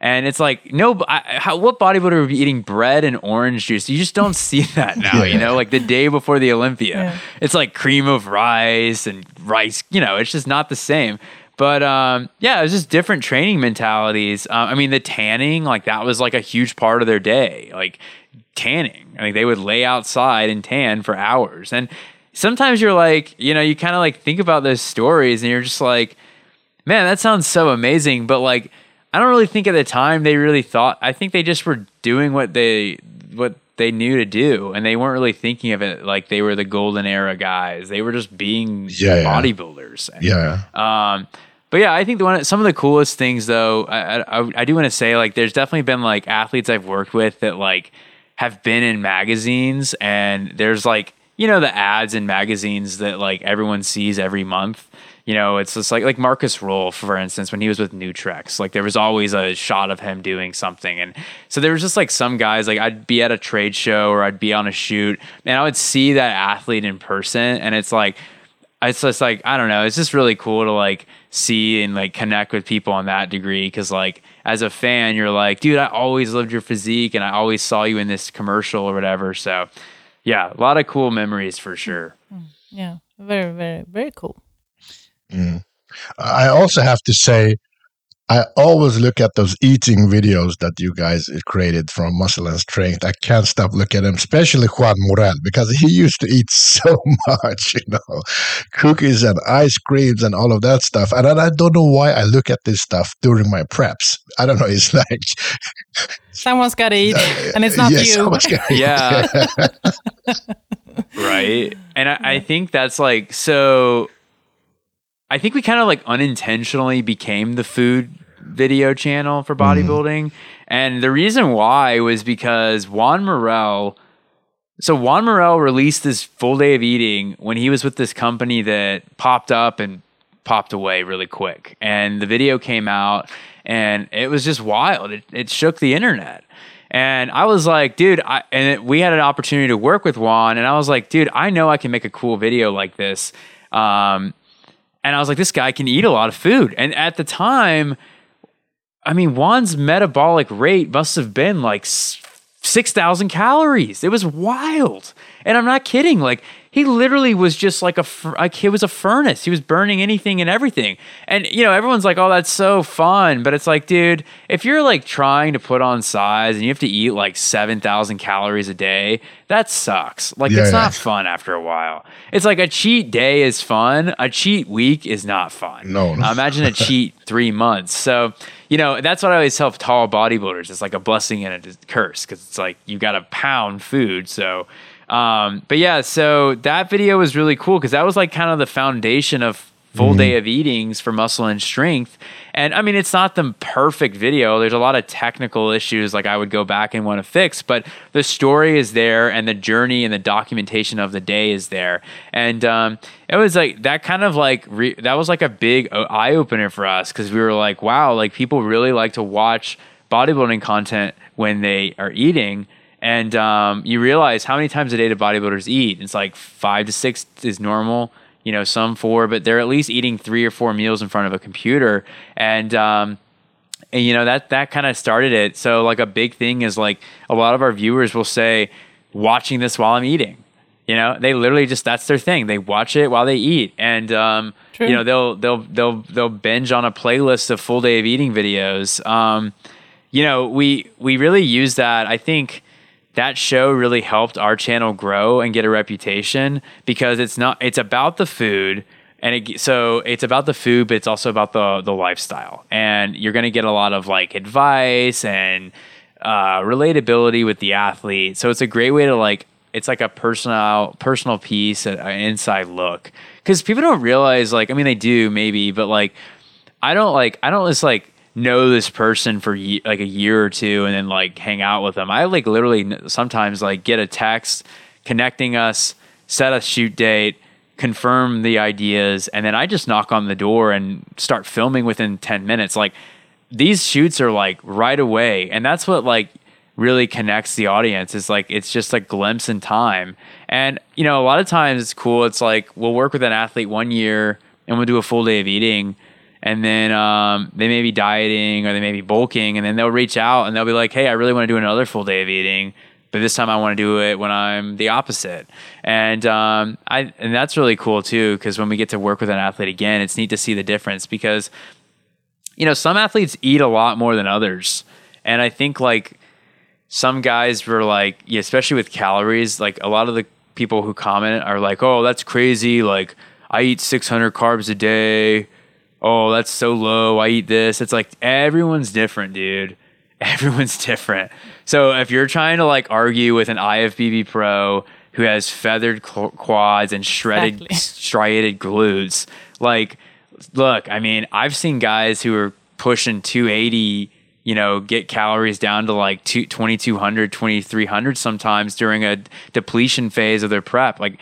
And it's like, no, I, how, what bodybuilder would be eating bread and orange juice? You just don't see that now, yeah. you know, like the day before the Olympia. Yeah. It's like cream of rice and rice, you know, it's just not the same. But um, yeah, it was just different training mentalities. Uh, I mean, the tanning, like that was like a huge part of their day, like tanning. I mean, they would lay outside and tan for hours. And sometimes you're like, you know, you kind of like think about those stories and you're just like, man, that sounds so amazing. But like, I don't really think at the time they really thought. I think they just were doing what they what they knew to do, and they weren't really thinking of it like they were the golden era guys. They were just being yeah, bodybuilders. Yeah. Um, but yeah, I think the one some of the coolest things though, I, I, I do want to say like there's definitely been like athletes I've worked with that like have been in magazines and there's like you know the ads in magazines that like everyone sees every month. You know, it's just like like Markus Rühl, for instance, when he was with Nutrex, like there was always a shot of him doing something, and so there was just like some guys, like I'd be at a trade show or I'd be on a shoot, and I would see that athlete in person, and it's like it's just like I don't know, it's just really cool to like see and like connect with people on that degree because like as a fan you're like dude i always loved your physique and i always saw you in this commercial or whatever. So yeah a lot of cool memories for sure. Mm, yeah very very very cool mm. i also have to say I always look at those eating videos that you guys created from Muscle and Strength. I can't stop looking at them, especially Juan Morel, because he used to eat so much, you know, cookies and ice creams and all of that stuff. And I don't know why I look at this stuff during my preps. I don't know. It's like someone's got to eat, and it's not yes, you. Yeah. right. And I, I think that's like so I think we kind of like unintentionally became the food video channel for mm-hmm. bodybuilding. Mm. And the reason why was because Juan Morel. So Juan Morel released this full day of eating when he was with this company that popped up and popped away really quick. And the video came out and it was just wild. It, it shook the internet. And I was like, dude, I, and it, we had an opportunity to work with Juan. And I was like, dude, I know I can make a cool video like this. Um, and I was like, this guy can eat a lot of food. And at the time, I mean, Juan's metabolic rate must have been like 6,000 calories. It was wild. And I'm not kidding. Like, he literally was just like a like he was a furnace. He was burning anything and everything. And you know, everyone's like, "Oh, that's so fun." But it's like, dude, if you're like trying to put on size and you have to eat like 7,000 calories a day, that sucks. Like yeah, it's yeah. not fun after a while. It's like a cheat day is fun, a cheat week is not fun. No. no. Uh, imagine a cheat 3 months. So, you know, that's what I always tell tall bodybuilders. It's like a blessing and a curse because it's like you got to pound food. So, um, but yeah, so that video was really cool because that was like kind of the foundation of full mm-hmm. day of eatings for muscle and strength. And I mean, it's not the perfect video. There's a lot of technical issues like I would go back and want to fix, but the story is there and the journey and the documentation of the day is there. And um, it was like that kind of like re- that was like a big eye opener for us because we were like, wow, like people really like to watch bodybuilding content when they are eating and um, you realize how many times a day do bodybuilders eat? It's like five to six is normal. You know, some four, but they're at least eating three or four meals in front of a computer, and um, and you know that that kind of started it. So like a big thing is like a lot of our viewers will say, watching this while I'm eating. You know, they literally just that's their thing. They watch it while they eat, and um, you know they'll they'll they'll they'll binge on a playlist of full day of eating videos. Um, you know, we we really use that. I think that show really helped our channel grow and get a reputation because it's not it's about the food and it, so it's about the food but it's also about the the lifestyle. And you're going to get a lot of like advice and uh, relatability with the athlete. So it's a great way to like it's like a personal personal piece an inside look. Because people don't realize like i mean they do maybe but like I don't like I don't just like know this person for ye- like a year or two and then like hang out with them. I like literally sometimes like get a text connecting us, set a shoot date, confirm the ideas, and then I just knock on the door and start filming within 10 minutes. Like these shoots are like right away. And that's what like really connects the audience is like it's just a glimpse in time. And you know, a lot of times it's cool. It's like we'll work with an athlete one year and we'll do a full day of eating and then um, they may be dieting or they may be bulking, and then they'll reach out and they'll be like, "Hey, I really want to do another full day of eating." But this time I want to do it when I'm the opposite, and um, I and that's really cool too because when we get to work with an athlete again, it's neat to see the difference because you know some athletes eat a lot more than others, and I think like some guys were like, yeah, especially with calories, like a lot of the people who comment are like, "Oh, that's crazy!" Like I eat 600 carbs a day oh, that's so low. I eat this. It's like everyone's different, dude. Everyone's different. So if you're trying to like argue with an IFBB pro who has feathered quads and shredded exactly. striated glutes, like, look, I mean, I've seen guys who are pushing 280 you know, get calories down to like 2200, 2300 sometimes during a depletion phase of their prep. Like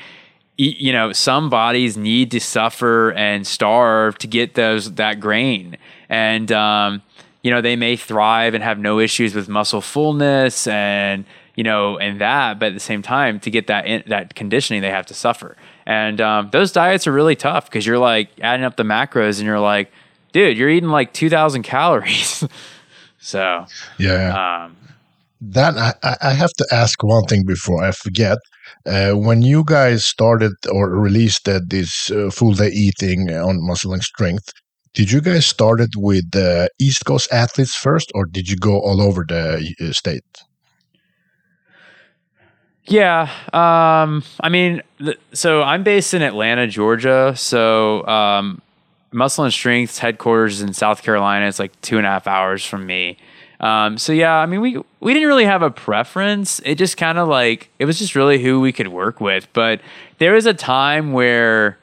you know some bodies need to suffer and starve to get those that grain. And um, you know they may thrive and have no issues with muscle fullness and you know and that but at the same time to get that in, that conditioning they have to suffer. And um, those diets are really tough because you're like adding up the macros and you're like dude you're eating like 2000 calories. So yeah um, that I, I have to ask one thing before I forget. Uh, when you guys started or released uh, this uh, full day eating on muscle and strength, did you guys started with the East Coast athletes first, or did you go all over the uh, state? Yeah, um, I mean, th- so I'm based in Atlanta, Georgia. So um, Muscle and Strength's headquarters in South Carolina. It's like two and a half hours from me. Um, so yeah, I mean, we we didn't really have a preference. It just kind of like it was just really who we could work with. But there was a time where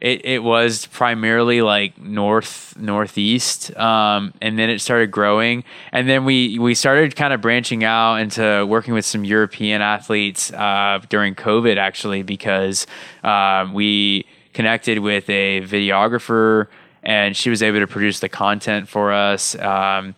it, it was primarily like north northeast, um, and then it started growing, and then we we started kind of branching out into working with some European athletes uh, during COVID, actually, because um, we connected with a videographer and she was able to produce the content for us. Um,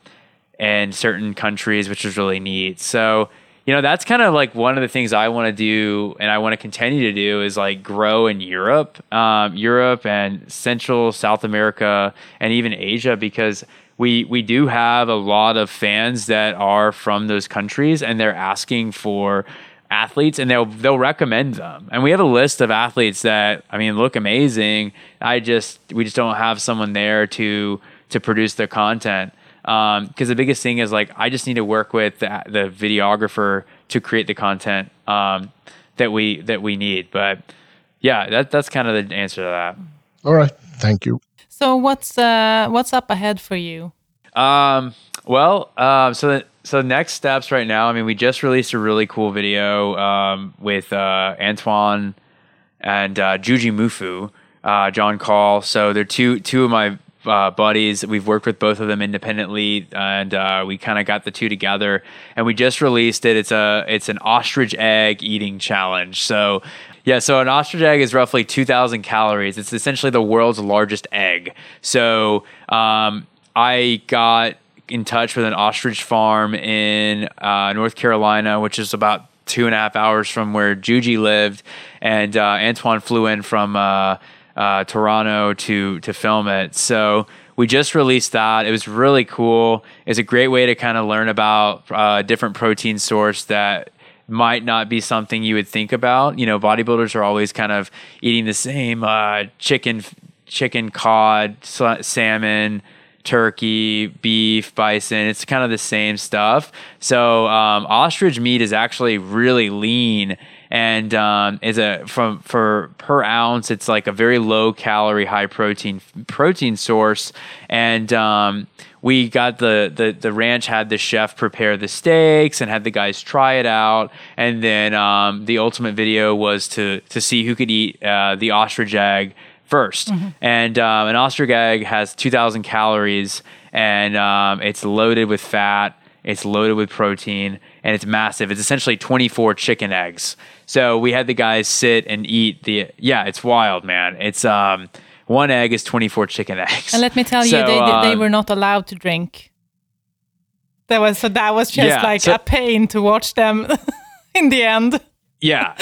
and certain countries, which is really neat. So, you know, that's kind of like one of the things I want to do and I want to continue to do is like grow in Europe, um, Europe and Central, South America, and even Asia because we we do have a lot of fans that are from those countries and they're asking for athletes and they'll they'll recommend them. And we have a list of athletes that I mean look amazing. I just we just don't have someone there to to produce their content because um, the biggest thing is like I just need to work with the, the videographer to create the content um, that we that we need. But yeah, that that's kind of the answer to that. All right, thank you. So what's uh, what's up ahead for you? Um, well, um, so the, so next steps right now. I mean, we just released a really cool video um, with uh, Antoine and uh, Jujimufu, uh, Jon Call. So they're two two of my uh, buddies. We've worked with both of them independently, and uh, we kind of got the two together. And we just released it. It's a it's an ostrich egg eating challenge. So yeah, so an ostrich egg is roughly two thousand calories. It's essentially the world's largest egg. So um, I got in touch with an ostrich farm in uh, North Carolina, which is about two and a half hours from where Juji lived, and uh, Antoine flew in from uh, Toronto to to film it. So we just released that. It was really cool. It's a great way to kind of learn about uh, different protein source that might not be something you would think about. You know, bodybuilders are always kind of eating the same uh, chicken, chicken, cod, salmon, turkey, beef, bison. It's kind of the same stuff. So um, ostrich meat is actually really lean and um, is a from for per ounce it's like a very low calorie high protein protein source. And um, we got the, the the ranch had the chef prepare the steaks and had the guys try it out. And then um, the ultimate video was to to see who could eat uh, the ostrich egg 1st And um, an ostrich egg has 2,000 calories, and um, it's loaded with fat. It's loaded with protein, and it's massive. It's essentially 24 chicken eggs. So we had the guys sit and eat the. Yeah, it's wild, man. It's um, one egg is 24 chicken eggs. And let me tell So, you, they, they, they um, were not allowed to drink. That was so. That was just Yeah, like so- a pain to watch them. in the end, Yeah.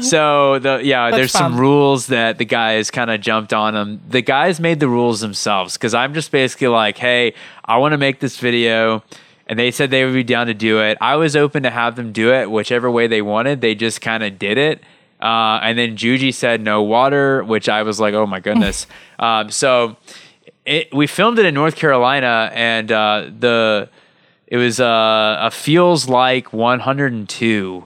So the yeah, That's there's some rules that the guys kind of jumped on them. The guys made the rules themselves because I'm just basically like, hey, I want to make this video, and they said they would be down to do it. I was open to have them do it whichever way they wanted. They just kind of did it. Uh, and then Juji said no water, which I was like, oh my goodness. um, so it, we filmed it in North Carolina, and uh, the it was uh, a feels like 102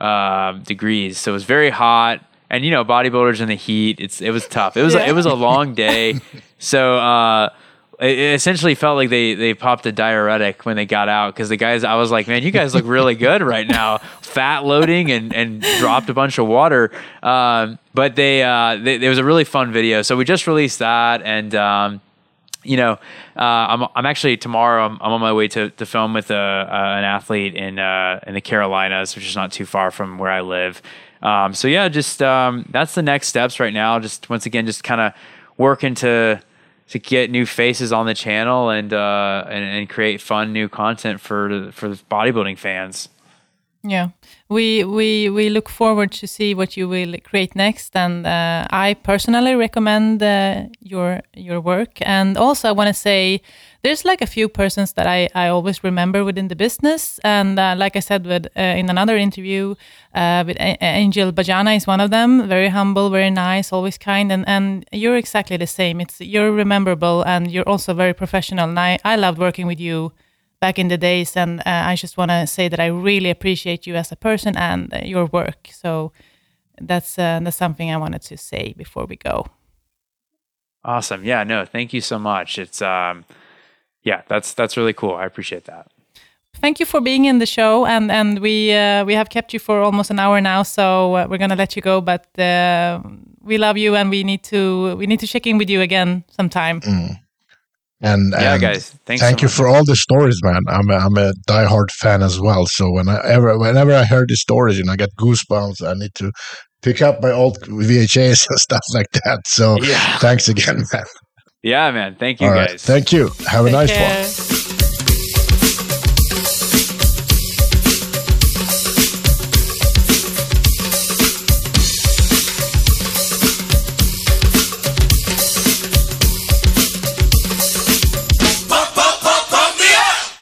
um, degrees, so it was very hot. And you know, bodybuilders in the heat, it's it was tough. It was Yeah. it was a long day, so uh, it, essentially felt like they they popped a diuretic when they got out because the guys I was like, man, you guys look really good right now, fat loading and and dropped a bunch of water. Um, but they, uh, they it was a really fun video, so we just released that and. Um, you know, uh, I'm I'm actually tomorrow. I'm, I'm on my way to, to film with a, uh, an athlete in uh, in the Carolinas, which is not too far from where I live. Um, so yeah, just um, that's the next steps right now. Just once again, just kind of working to to get new faces on the channel and uh, and, and create fun new content for for the bodybuilding fans. Yeah, we we we look forward to see what you will create next, and uh, I personally recommend uh, your your work. And also, I want to say there's like a few persons that I I always remember within the business, and uh, like I said with uh, in another interview, uh, with A- Angel Bajana is one of them. Very humble, very nice, always kind, and and you're exactly the same. It's you're rememberable, and you're also very professional. And I I loved working with you back in the days and uh, i just want to say that i really appreciate you as a person and uh, your work so that's uh, that's something i wanted to say before we go Awesome. Yeah. No. Thank you so much. It's um, yeah. That's that's really cool. I appreciate that. thank you for being in the show and and we uh, we have kept you for almost an hour now so uh, we're gonna let you go but uh, we love you and we need to we need to check in with you again sometime And, Yeah, and guys. Thanks. thank so you much. for all the stories, man. I'm a, I'm a diehard fan as well. So whenever whenever I heard the stories, you know, I get goosebumps. I need to pick up my old VHS and stuff like that. So Yeah. thanks again, man. Yeah, man. Thank you All right, guys. thank you. Have a Take nice care. one.